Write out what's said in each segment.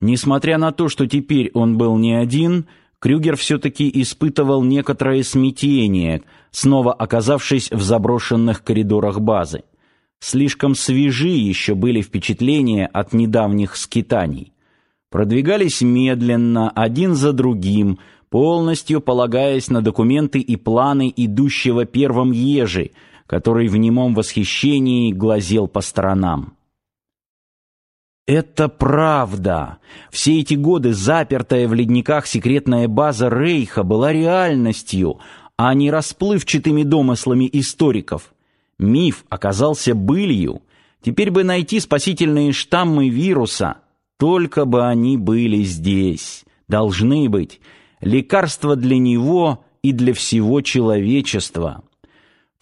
Несмотря на то, что теперь он был не один, Крюгер все-таки испытывал некоторое смятение, снова оказавшись в заброшенных коридорах базы. Слишком свежи еще были впечатления от недавних скитаний. Продвигались медленно, один за другим, полностью полагаясь на документы и планы идущего первым ежи, который в немом восхищении глазел по сторонам. Это правда. Все эти годы запертая в ледниках секретная база Рейха была реальностью, а не расплывчатыми домыслами историков. Миф оказался былью. Теперь бы найти спасительные штаммы вируса, только бы они были здесь. Должны быть лекарства для него и для всего человечества.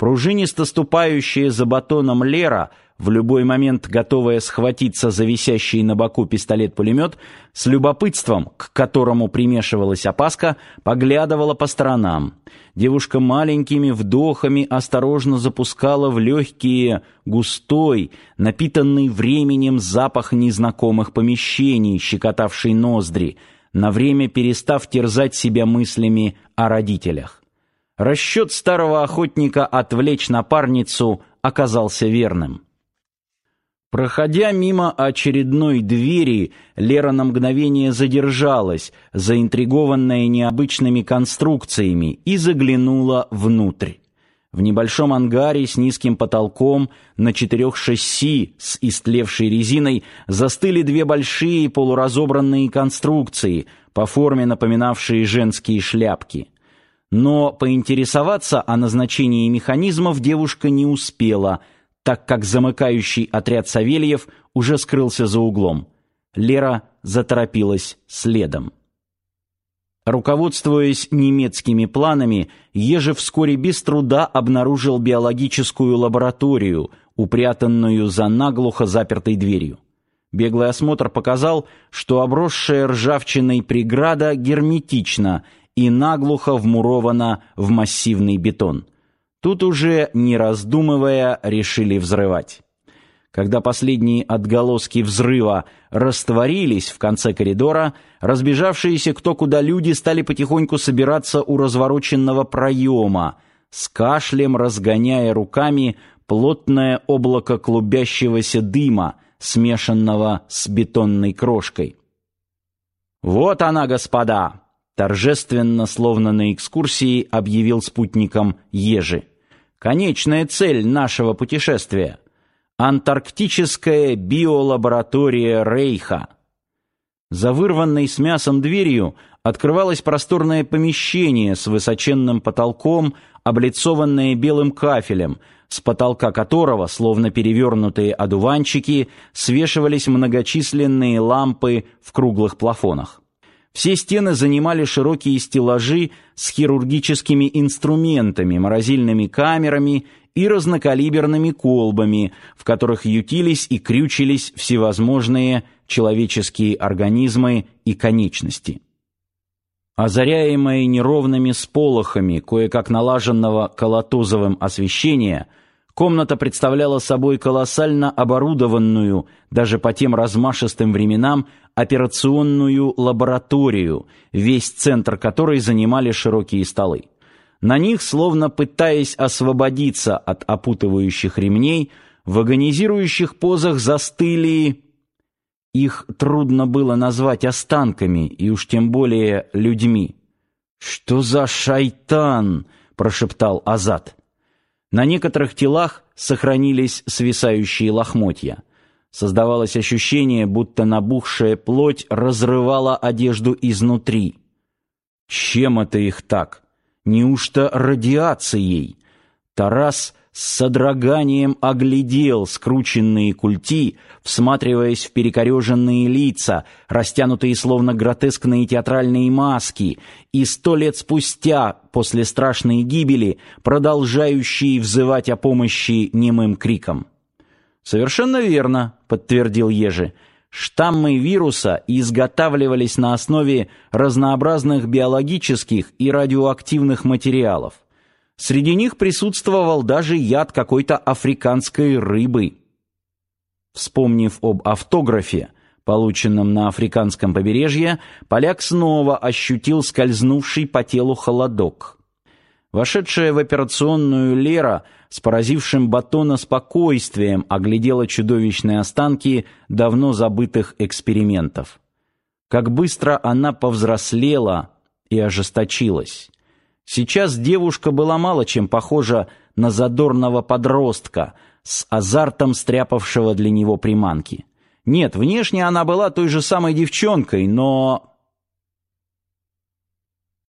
Пружинисто ступающая за батоном Лера в любой момент готовая схватиться за висящий на боку пистолет-пулемет, с любопытством, к которому примешивалась опаска, поглядывала по сторонам. Девушка маленькими вдохами осторожно запускала в легкие густой, напитанный временем запах незнакомых помещений, щекотавший ноздри, на время перестав терзать себя мыслями о родителях. Расчет старого охотника отвлечь напарницу оказался верным. Проходя мимо очередной двери, Лера на мгновение задержалась, заинтригованная необычными конструкциями, и заглянула внутрь. В небольшом ангаре с низким потолком на четырех шасси с истлевшей резиной застыли две большие полуразобранные конструкции, по форме напоминавшие женские шляпки. Но поинтересоваться о назначении механизмов девушка не успела – так как замыкающий отряд Савельев уже скрылся за углом. Лера заторопилась следом. Руководствуясь немецкими планами, Ежев вскоре без труда обнаружил биологическую лабораторию, упрятанную за наглухо запертой дверью. Беглый осмотр показал, что обросшая ржавчиной преграда герметична и наглухо вмурована в массивный бетон. Тут уже, не раздумывая, решили взрывать. Когда последние отголоски взрыва растворились в конце коридора, разбежавшиеся кто куда люди стали потихоньку собираться у развороченного проема, с кашлем разгоняя руками плотное облако клубящегося дыма, смешанного с бетонной крошкой. «Вот она, господа!» Торжественно, словно на экскурсии, объявил спутником Ежи. Конечная цель нашего путешествия антарктическая биолаборатория Рейха. За вырванной с мясом дверью открывалось просторное помещение с высоченным потолком, облицованное белым кафелем, с потолка которого, словно перевернутые одуванчики, свешивались многочисленные лампы в круглых плафонах. Все стены занимали широкие стеллажи с хирургическими инструментами, морозильными камерами и разнокалиберными колбами, в которых ютились и крючились всевозможные человеческие организмы и конечности. Озаряемые неровными сполохами кое-как налаженного колотозовым освещения – Комната представляла собой колоссально оборудованную, даже по тем размашистым временам, операционную лабораторию, весь центр которой занимали широкие столы. На них, словно пытаясь освободиться от опутывающих ремней, в агонизирующих позах застыли... Их трудно было назвать останками, и уж тем более людьми. «Что за шайтан?» — прошептал Азат. На некоторых телах сохранились свисающие лохмотья. Создавалось ощущение, будто набухшая плоть разрывала одежду изнутри. Чем это их так? Неужто радиацией? Тарас с содроганием оглядел скрученные культи, всматриваясь в перекореженные лица, растянутые словно гротескные театральные маски, и сто лет спустя, после страшной гибели, продолжающие взывать о помощи немым криком. «Совершенно верно», — подтвердил Ежи. «Штаммы вируса изготавливались на основе разнообразных биологических и радиоактивных материалов. Среди них присутствовал даже яд какой-то африканской рыбы. Вспомнив об автографе, полученном на африканском побережье, поляк снова ощутил скользнувший по телу холодок. Вошедшая в операционную Лера с поразившим Батона спокойствием оглядела чудовищные останки давно забытых экспериментов. Как быстро она повзрослела и ожесточилась. Сейчас девушка была мало чем похожа на задорного подростка с азартом стряпавшего для него приманки. Нет, внешне она была той же самой девчонкой, но...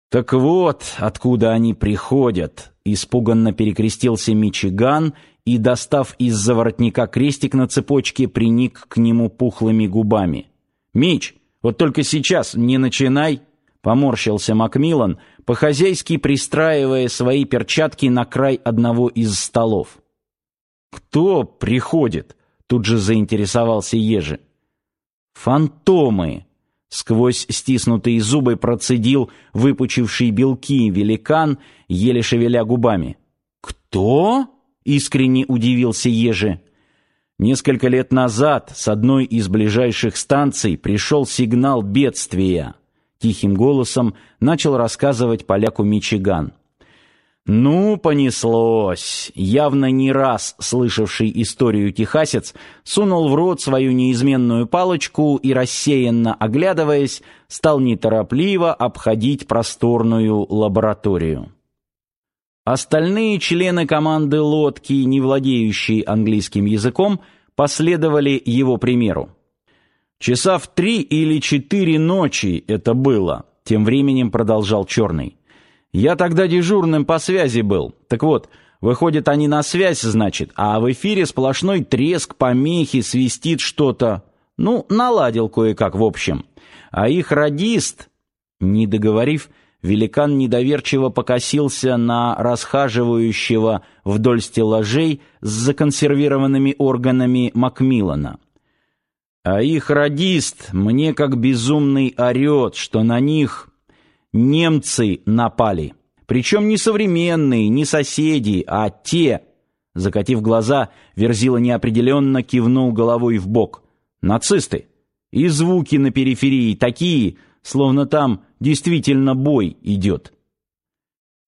Так вот, откуда они приходят, испуганно перекрестился Мичиган и, достав из-за воротника крестик на цепочке, приник к нему пухлыми губами. «Мич, вот только сейчас не начинай!» Поморщился Макмиллан, по-хозяйски пристраивая свои перчатки на край одного из столов. «Кто приходит?» Тут же заинтересовался Ежи. «Фантомы!» Сквозь стиснутые зубы процедил выпучивший белки великан, еле шевеля губами. «Кто?» — искренне удивился Ежи. Несколько лет назад с одной из ближайших станций пришел сигнал бедствия. Тихим голосом начал рассказывать поляку Мичиган. Ну, понеслось. Явно не раз слышавший историю техасец сунул в рот свою неизменную палочку и рассеянно оглядываясь, стал неторопливо обходить просторную лабораторию. Остальные члены команды лодки, не владеющие английским языком, последовали его примеру. Часа в три или четыре ночи это было, тем временем продолжал Черный. Я тогда дежурным по связи был. Так вот, выходит, они на связь, значит, а в эфире сплошной треск, помехи, свистит что-то. Ну, наладил кое-как, в общем. А их радист, не договорив, великан недоверчиво покосился на расхаживающего вдоль стеллажей с законсервированными органами Макмиллана. А их радист мне как безумный орет, что на них немцы напали. Причем не современные, не соседи, а те. Закатив глаза, Верзила неопределенно кивнул головой в бок. Нацисты. И звуки на периферии такие, словно там действительно бой идет.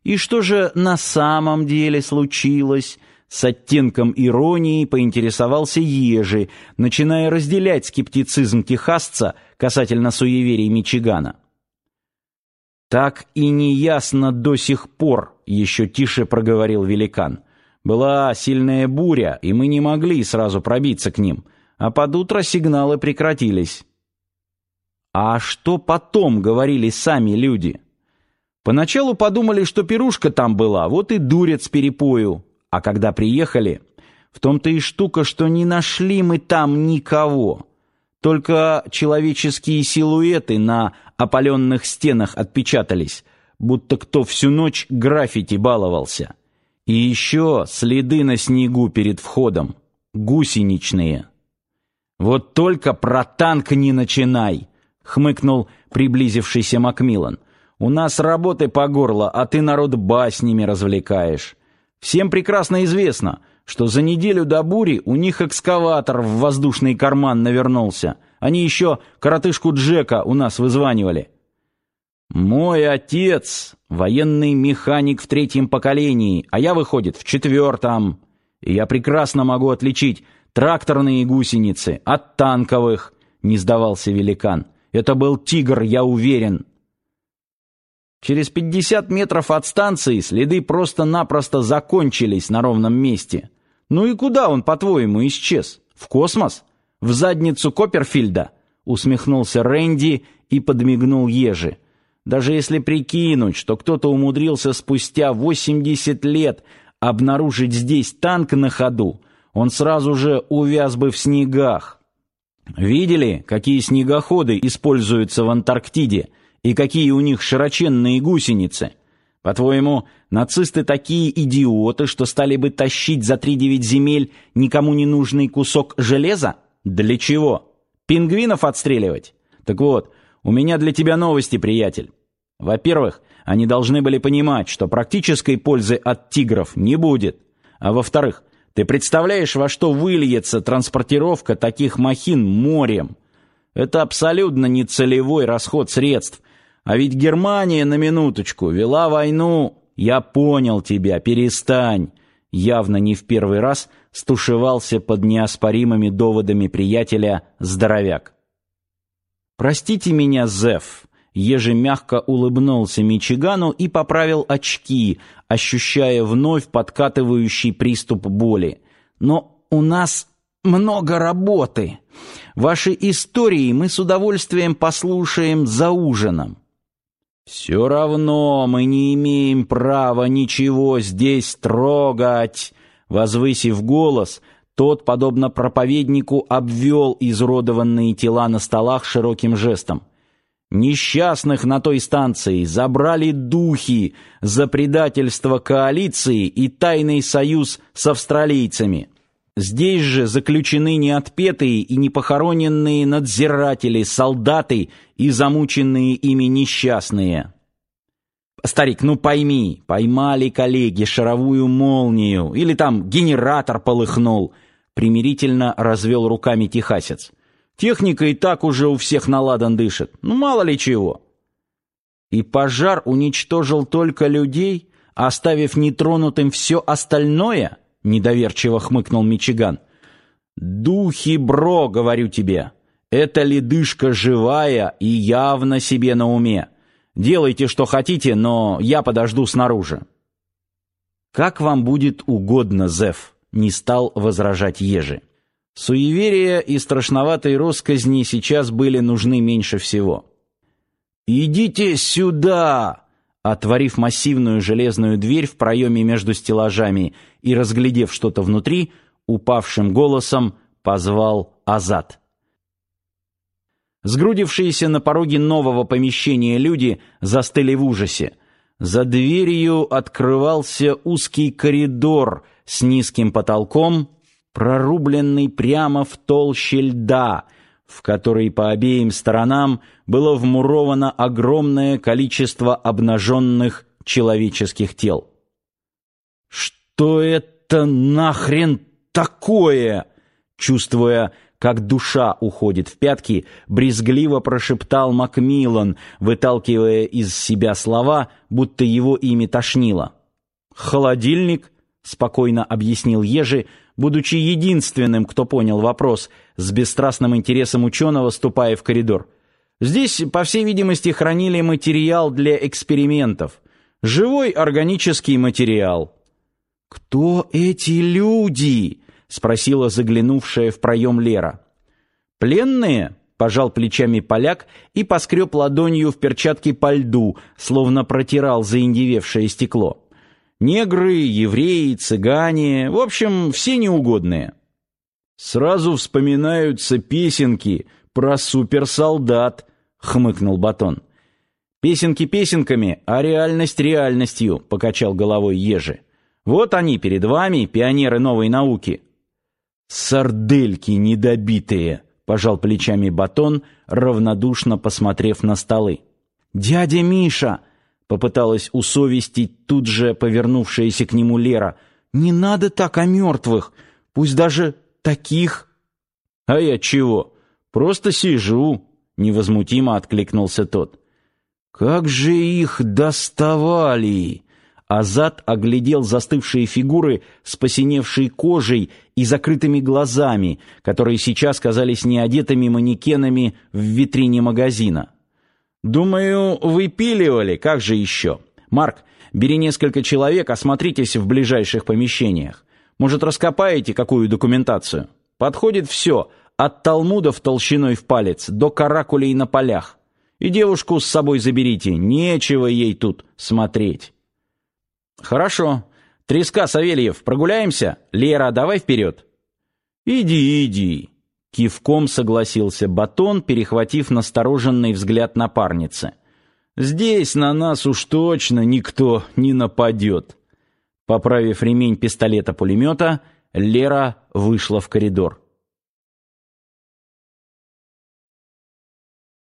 И что же на самом деле случилось? С оттенком иронии поинтересовался Ежи, начиная разделять скептицизм техасца касательно суеверий Мичигана. Так и не ясно до сих пор, еще тише проговорил великан. Была сильная буря, и мы не могли сразу пробиться к ним, а под утро сигналы прекратились. А что потом говорили сами люди? Поначалу подумали, что пирушка там была, вот и дурец перепою. А когда приехали, в том-то и штука, что не нашли мы там никого. Только человеческие силуэты на опаленных стенах отпечатались, будто кто всю ночь граффити баловался. И еще следы на снегу перед входом, гусеничные. «Вот только про танк не начинай!» — хмыкнул приблизившийся Макмиллан. «У нас работы по горло, а ты народ баснями развлекаешь. Всем прекрасно известно, что за неделю до бури у них экскаватор в воздушный карман навернулся. Они еще коротышку Джека у нас вызванивали. Мой отец военный механик в третьем поколении, а я выходит в четвертом. И я прекрасно могу отличить тракторные гусеницы от танковых, не сдавался великан. Это был тигр, я уверен. Через пятьдесят метров от станции следы просто-напросто закончились на ровном месте. Ну и куда он, по-твоему, исчез? В космос? В задницу Копперфильда? Усмехнулся Рэнди и подмигнул Ежи. Даже если прикинуть, что кто-то умудрился спустя 80 лет обнаружить здесь танк на ходу, он сразу же увяз бы в снегах. Видели, какие снегоходы используются в Антарктиде и какие у них широченные гусеницы? По-твоему, нацисты такие идиоты, что стали бы тащить за три девять земель никому не нужный кусок железа? Для чего? Пингвинов отстреливать? Так вот, у меня для тебя новости, приятель. Во-первых, они должны были понимать, что практической пользы от тигров не будет. А во-вторых, ты представляешь, во что выльется транспортировка таких махин морем? Это абсолютно не целевой расход средств. А ведь Германия, на минуточку, вела войну... Я понял тебя, перестань. Явно не в первый раз стушевался под неоспоримыми доводами приятеля здоровяк. Простите меня, Зев. Еже мягко улыбнулся Мичигану и поправил очки, ощущая вновь подкатывающий приступ боли. Но у нас много работы. Ваши истории мы с удовольствием послушаем за ужином. Все равно мы не имеем права ничего здесь трогать, возвысив голос, тот, подобно проповеднику, обвел изуродованные тела на столах широким жестом. Несчастных на той станции забрали духи за предательство коалиции и тайный союз с австралийцами. Здесь же заключены неотпетые и непохороненные надзиратели, солдаты и замученные ими несчастные. Старик, ну пойми, поймали коллеги шаровую молнию или там генератор полыхнул, примирительно развел руками техасец. Техника и так уже у всех наладан дышит. Ну мало ли чего. И пожар уничтожил только людей, оставив нетронутым все остальное недоверчиво хмыкнул Мичиган. Духи, бро, говорю тебе. Эта ледышка живая и явно себе на уме. Делайте, что хотите, но я подожду снаружи. Как вам будет угодно, Зев, не стал возражать Ежи. Суеверия и страшноватые россказни сейчас были нужны меньше всего. Идите сюда, Отворив массивную железную дверь в проеме между стеллажами и разглядев что-то внутри, упавшим голосом позвал Азат. Сгрудившиеся на пороге нового помещения люди застыли в ужасе. За дверью открывался узкий коридор с низким потолком, прорубленный прямо в толще льда, в которой по обеим сторонам было вмуровано огромное количество обнаженных человеческих тел. «Что это нахрен такое?» Чувствуя, как душа уходит в пятки, брезгливо прошептал Макмиллан, выталкивая из себя слова, будто его ими тошнило. «Холодильник?» — спокойно объяснил Ежи, будучи единственным, кто понял вопрос, с бесстрастным интересом ученого ступая в коридор. Здесь, по всей видимости, хранили материал для экспериментов. Живой органический материал. «Кто эти люди?» — спросила заглянувшая в проем Лера. «Пленные?» — пожал плечами поляк и поскреб ладонью в перчатке по льду, словно протирал заиндевевшее стекло. Негры, евреи, цыгане, в общем, все неугодные. Сразу вспоминаются песенки про суперсолдат, хмыкнул Батон. Песенки песенками, а реальность реальностью, покачал головой Ежи. Вот они перед вами, пионеры новой науки. Сардельки недобитые, пожал плечами Батон, равнодушно посмотрев на столы. Дядя Миша, Попыталась усовестить тут же повернувшаяся к нему Лера. «Не надо так о мертвых, пусть даже таких». «А я чего? Просто сижу», — невозмутимо откликнулся тот. «Как же их доставали!» Азат оглядел застывшие фигуры с посиневшей кожей и закрытыми глазами, которые сейчас казались неодетыми манекенами в витрине магазина. «Думаю, выпиливали, как же еще? Марк, бери несколько человек, осмотритесь в ближайших помещениях. Может, раскопаете какую документацию? Подходит все, от талмудов толщиной в палец до каракулей на полях. И девушку с собой заберите, нечего ей тут смотреть». «Хорошо. Треска, Савельев, прогуляемся? Лера, давай вперед». «Иди, иди». Кивком согласился Батон, перехватив настороженный взгляд напарницы. «Здесь на нас уж точно никто не нападет». Поправив ремень пистолета-пулемета, Лера вышла в коридор.